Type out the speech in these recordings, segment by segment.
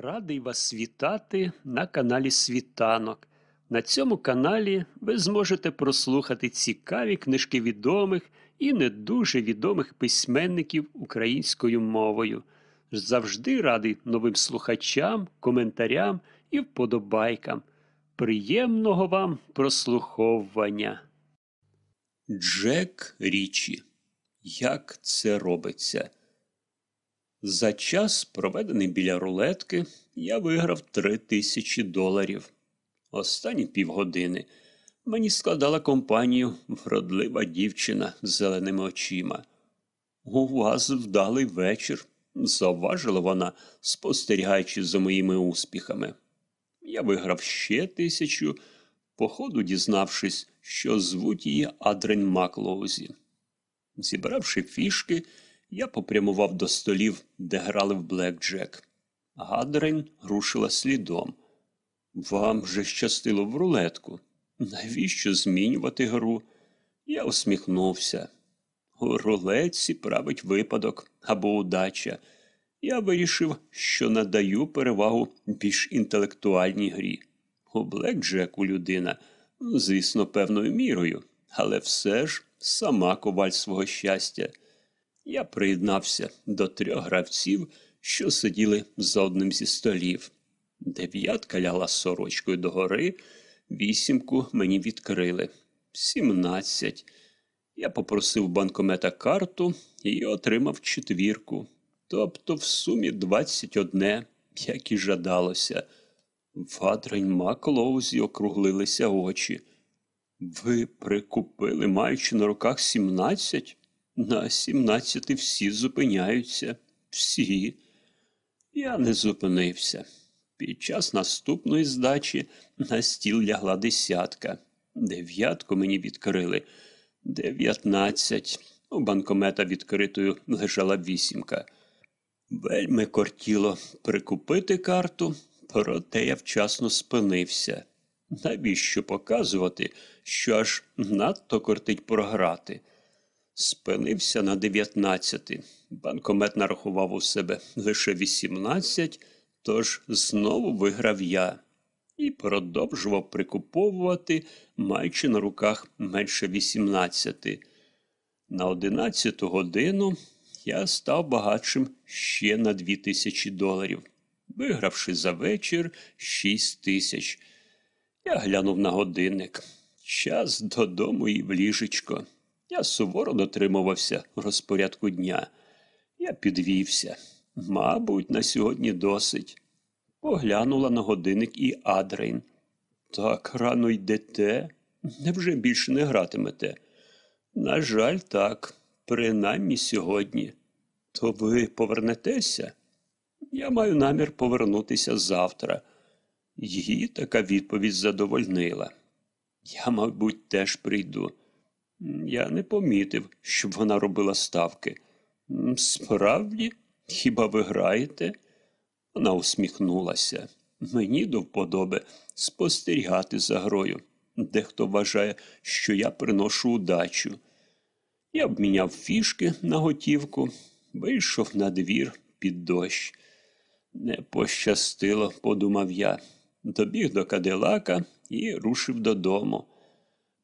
Радий вас вітати на каналі Світанок. На цьому каналі ви зможете прослухати цікаві книжки відомих і не дуже відомих письменників українською мовою. Завжди радий новим слухачам, коментарям і вподобайкам. Приємного вам прослуховування. Джек Річі. Як це робиться? За час, проведений біля рулетки, я виграв три тисячі доларів. Останні півгодини мені складала компанію вродлива дівчина з зеленими очима. У вас вдалий вечір, зауважила вона, спостерігаючи за моїми успіхами. Я виграв ще тисячу, походу дізнавшись, що звуть її Адрень Маклоузі. Зібравши фішки, я попрямував до столів, де грали в Блекджек. Гадрень рушила слідом. Вам же щастило в рулетку. Навіщо змінювати гру? Я усміхнувся. У рулетці править випадок або удача. Я вирішив, що надаю перевагу більш інтелектуальній грі. У Блекджеку людина, ну, звісно, певною мірою, але все ж сама коваль свого щастя. Я приєднався до трьох гравців, що сиділи за одним зі столів. Дев'ятка лягла сорочкою догори, вісімку мені відкрили. Сімнадцять. Я попросив банкомета карту і отримав четвірку. Тобто в сумі двадцять одне, як і жадалося. В Адрень Маклоузі округлилися очі. Ви прикупили, маючи на руках сімнадцять? На сімнадцяти всі зупиняються. Всі. Я не зупинився. Під час наступної здачі на стіл лягла десятка. Дев'ятку мені відкрили. Дев'ятнадцять. У банкомета відкритою лежала вісімка. Вельми кортіло прикупити карту, проте я вчасно спинився. Навіщо показувати, що аж надто кортить програти? Спинився на дев'ятнадцяти. Банкомет нарахував у себе лише вісімнадцять, тож знову виграв я і продовжував прикуповувати, маючи на руках менше вісімнадцяти. На одинадцяту годину я став багатшим ще на дві тисячі доларів, вигравши за вечір шість тисяч. Я глянув на годинник. Час додому і в ліжечко. Я суворо дотримувався розпорядку дня. Я підвівся. Мабуть, на сьогодні досить. Поглянула на годинник і Адрейн. Так рано йдете? Невже більше не гратимете? На жаль, так, принаймні сьогодні. То ви повернетеся? Я маю намір повернутися завтра. Її така відповідь задовольнила. Я, мабуть, теж прийду. Я не помітив, щоб вона робила ставки. Справді, хіба ви граєте? Вона усміхнулася. Мені до вподоби спостерігати за грою. Дехто вважає, що я приношу удачу. Я обміняв фішки на готівку, вийшов на двір під дощ. Не пощастило, подумав я. Добіг до Кадилака і рушив додому.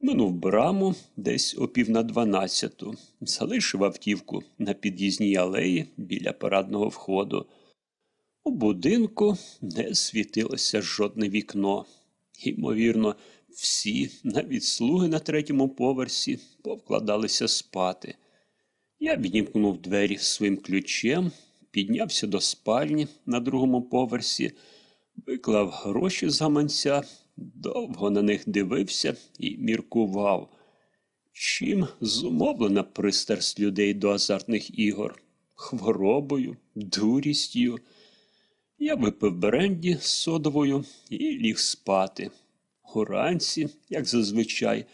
Минув браму десь о пів на дванадцяту, залишив автівку на під'їзній алеї біля парадного входу. У будинку не світилося жодне вікно. Ймовірно, всі, навіть слуги на третьому поверсі, повкладалися спати. Я відімкнув двері своїм ключем, піднявся до спальні на другому поверсі, виклав гроші з гаманця довго на них дивився і міркував. Чим зумовлена пристрасть людей до азартних ігор? Хворобою, дурістю. Я випив бренді з содовою і ліг спати. Уранці, як зазвичай,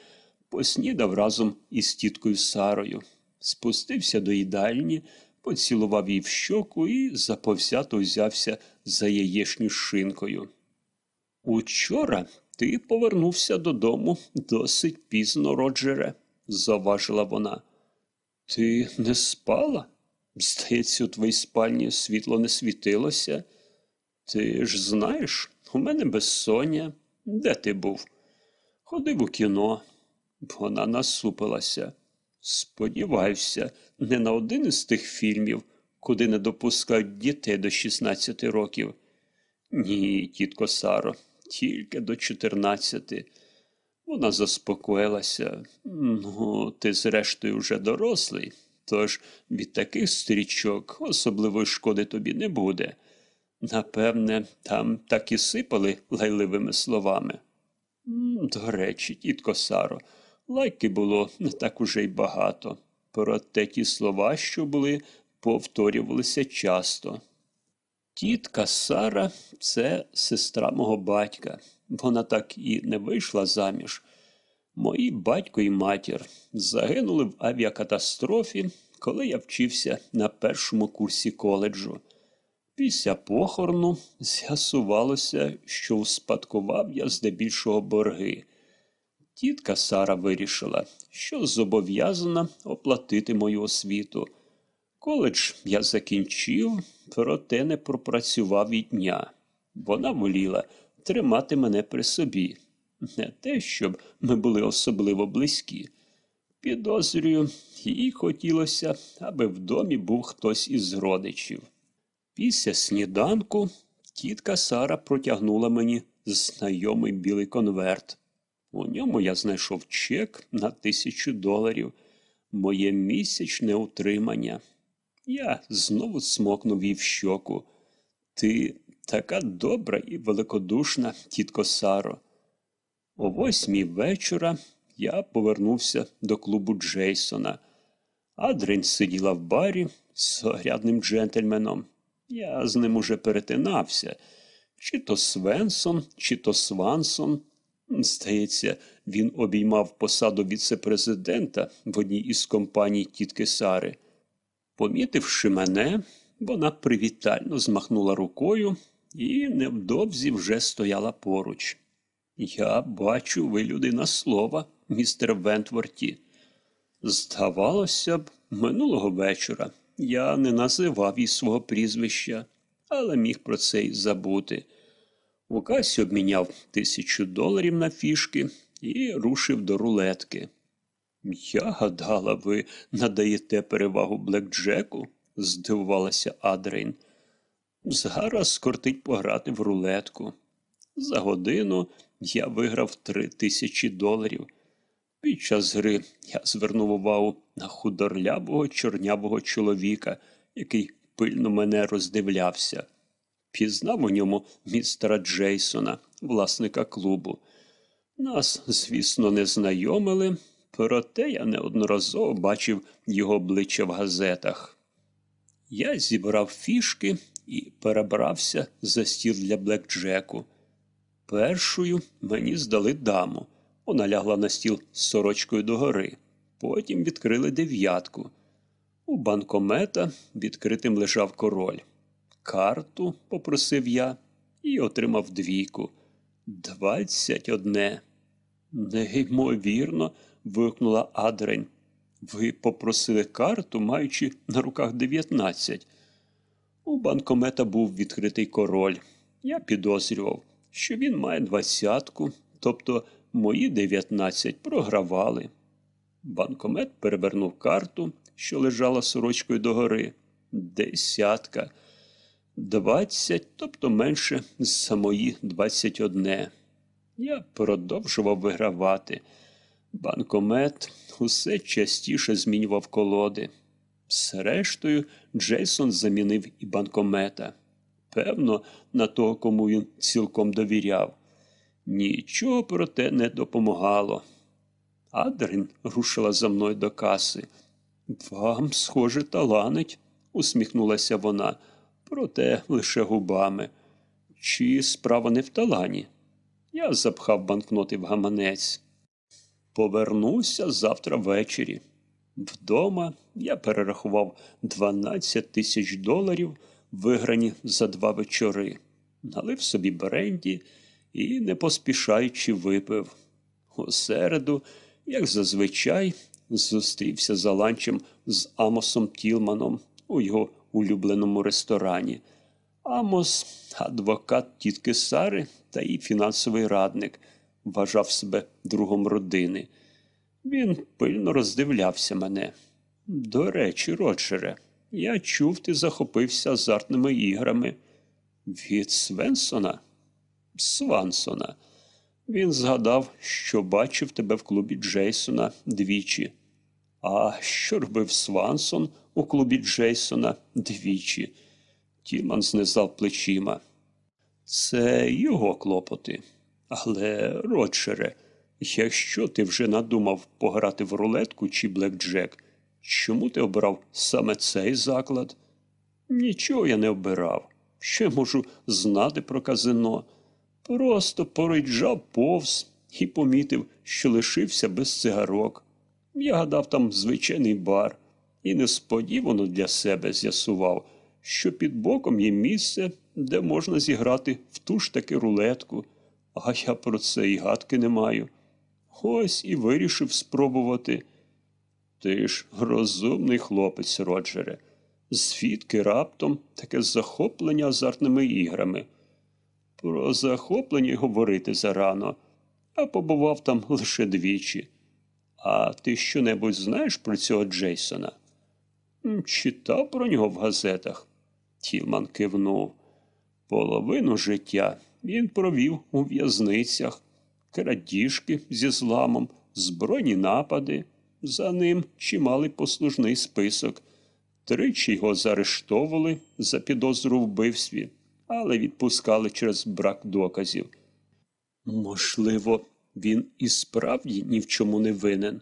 поснідав разом із тіткою Сарою, спустився до їдальні, поцілував її в щоку і заповзято взявся за яєшню шинкою. Учора ти повернувся додому досить пізно, Роджере, заважила вона. Ти не спала? Здається, у твоїй спальні світло не світилося. Ти ж знаєш, у мене безсоння. Де ти був? Ходив у кіно. Вона насупилася. Сподіваюся, не на один із тих фільмів, куди не допускають дітей до 16 років. Ні, тітко Саро, тільки до 14. Вона заспокоїлася. Ну, ти, зрештою, вже дорослий, тож від таких стрічок особливої шкоди тобі не буде. Напевне, там так і сипали лайливими словами. До речі, тітко Саро, лайки було не так уже й багато. Проте ті слова, що були, повторювалися часто. Тітка Сара це сестра мого батька. Вона так і не вийшла заміж. Мої батько і матір загинули в авіакатастрофі, коли я вчився на першому курсі коледжу. Після похорону з'ясувалося, що успадкував я здебільшого борги. Тітка Сара вирішила, що зобов'язана оплатити мою освіту. Коледж я закінчив, проте не пропрацював і дня. Вона воліла тримати мене при собі. Не те, щоб ми були особливо близькі. Підозрюю, їй хотілося, аби в домі був хтось із родичів. Після сніданку тітка Сара протягнула мені знайомий білий конверт. У ньому я знайшов чек на тисячу доларів, моє місячне утримання. Я знову смокнув їй в щоку. Ти така добра і великодушна, тітко Саро. О восьмій вечора я повернувся до клубу Джейсона. Адрень сиділа в барі з огрядним джентльменом. Я з ним уже перетинався. Чи то Свенсон, чи то Свансон. Здається, він обіймав посаду віце-президента в одній із компаній тітки Сари. Помітивши мене, вона привітально змахнула рукою і невдовзі вже стояла поруч. Я бачу, ви людина слова, містер Вентворті. Здавалося б, минулого вечора я не називав їй свого прізвища, але міг про це й забути. У касі обміняв тисячу доларів на фішки і рушив до рулетки. Я гадала, ви надаєте перевагу Блекджеку? здивувалася Адрейн. Зараз скортить пограти в рулетку. За годину я виграв три тисячі доларів. Під час гри я звернув увагу на худорлявого чорнявого чоловіка, який пильно мене роздивлявся. Пізнав у ньому містера Джейсона, власника клубу. Нас, звісно, не знайомили, проте я неодноразово бачив його обличчя в газетах. Я зібрав фішки і перебрався за стіл для блекджеку. Першою мені здали даму. Вона лягла на стіл з сорочкою догори. Потім відкрили дев'ятку. У банкомета відкритим лежав король. Карту попросив я і отримав двійку. Двадцять одне. Неймовірно. Вигукнула Адрень. Ви попросили карту, маючи на руках дев'ятнадцять. У банкомета був відкритий король. Я підозрював, що він має двадцятку, тобто мої дев'ятнадцять програвали. Банкомет перевернув карту, що лежала сорочкою догори. Десятка. Двадцять, тобто менше за мої двадцять одне. Я продовжував вигравати. Банкомет усе частіше змінював колоди. Зрештою, Джейсон замінив і банкомета. Певно, на того, кому він цілком довіряв. Нічого проте не допомагало. Адрин рушила за мною до каси. Вам, схоже, таланить, усміхнулася вона, проте лише губами. Чи справа не в талані? Я запхав банкноти в гаманець. Повернуся завтра ввечері. Вдома я перерахував 12 тисяч доларів, виграні за два вечори, налив собі бренді і, не поспішаючи, випив. У середу, як зазвичай, зустрівся за ланчем з Амосом Тілманом у його улюбленому ресторані. Амос, адвокат тітки Сари та її фінансовий радник, вважав себе другом родини. Він пильно роздивлявся мене. До речі, Роджере, я чув, ти захопився азартними іграми. Від Свенсона? Свансона. Він згадав, що бачив тебе в клубі Джейсона двічі. А що робив Свансон у клубі Джейсона двічі? Тіман знизав плечима. Це його клопоти. Але, Роджере, якщо ти вже надумав пограти в рулетку чи блекджек, чому ти обрав саме цей заклад? Нічого я не обирав. Я можу знати про казино? Просто порейджав повз і помітив, що лишився без цигарок. Я гадав там звичайний бар і несподівано для себе з'ясував, що під боком є місце, де можна зіграти в ту ж таки рулетку, а я про це і гадки не маю. Ось і вирішив спробувати. Ти ж розумний хлопець, Роджере. Звідки раптом таке захоплення азартними іграми? Про захоплення говорити зарано, а побував там лише двічі. А ти щонебудь знаєш про цього Джейсона? Читав про нього в газетах. Тілман кивнув. Половину життя він провів у в'язницях, крадіжки зі зламом, збройні напади. За ним чималий послужний список. Тричі його заарештовували за підозру вбивстві, але відпускали через брак доказів. Можливо, він і справді ні в чому не винен.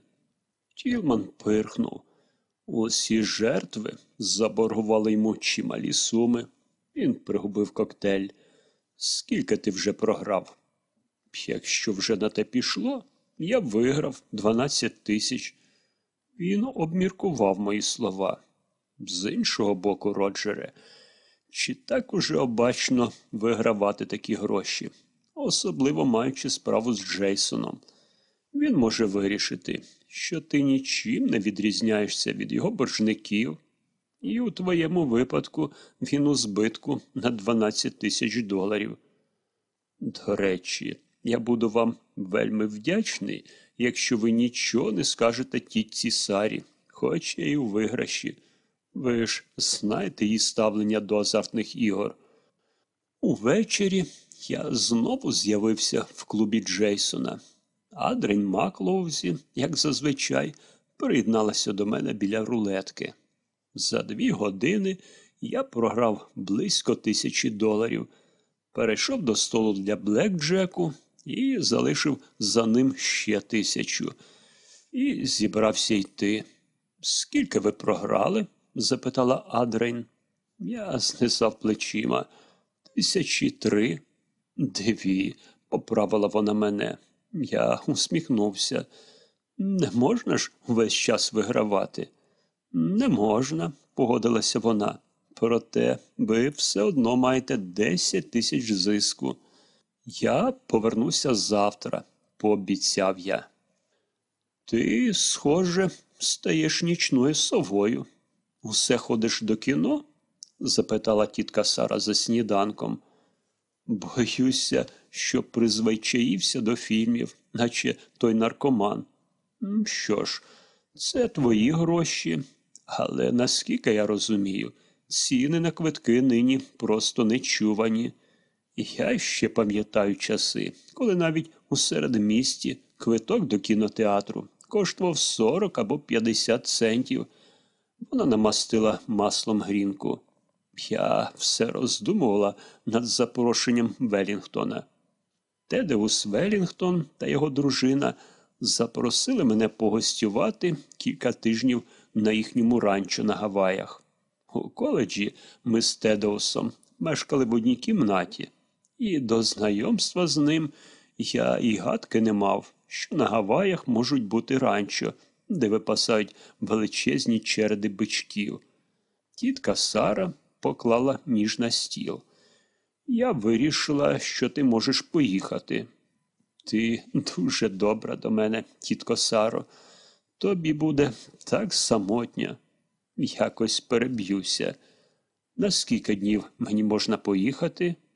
Тілман пирхнув. Усі жертви заборгували йому чималі суми. Він пригубив коктейль. Скільки ти вже програв? Якщо вже на те пішло, я виграв 12 тисяч. Він обміркував мої слова. З іншого боку, Роджере, чи так уже обачно вигравати такі гроші, особливо маючи справу з Джейсоном. Він може вирішити, що ти нічим не відрізняєшся від його боржників, і у твоєму випадку він у збитку на 12 тисяч доларів. До речі, я буду вам вельми вдячний, якщо ви нічого не скажете тітці Сарі, хоч і у виграші. Ви ж знаєте її ставлення до азартних ігор. Увечері я знову з'явився в клубі Джейсона. Адрень Маклоузі, як зазвичай, приєдналася до мене біля рулетки. За дві години я програв близько тисячі доларів, перейшов до столу для блекджеку і залишив за ним ще тисячу. І зібрався йти. Скільки ви програли? запитала Адрейн. Я знизав плечима. Тисячі три. Дві, поправила вона мене. Я усміхнувся. Не можна ж весь час вигравати? Не можна, погодилася вона. Проте ви все одно маєте 10 тисяч зиску. Я повернуся завтра, пообіцяв я. Ти, схоже, стаєш нічною совою. Усе ходиш до кіно? запитала тітка Сара за сніданком. Боюся, що призвичаївся до фільмів, наче той наркоман. Що ж, це твої гроші, але наскільки я розумію, ціни на квитки нині просто нечувані. Я ще пам'ятаю часи, коли навіть у середмісті квиток до кінотеатру коштував 40 або 50 центів. Вона намастила маслом грінку. Я все роздумувала над запрошенням Велінгтона. Тедеус Велінгтон та його дружина запросили мене погостювати кілька тижнів на їхньому ранчо на Гаваях. У коледжі ми з Тедеусом мешкали в одній кімнаті, і до знайомства з ним я і гадки не мав, що на Гаваях можуть бути ранчо, де випасають величезні череди бичків. Тітка Сара поклала ніж на стіл. Я вирішила, що ти можеш поїхати. Ти дуже добра до мене, тітко Саро. Тобі буде так самотньо. Якось переб'юся. На скільки днів мені можна поїхати?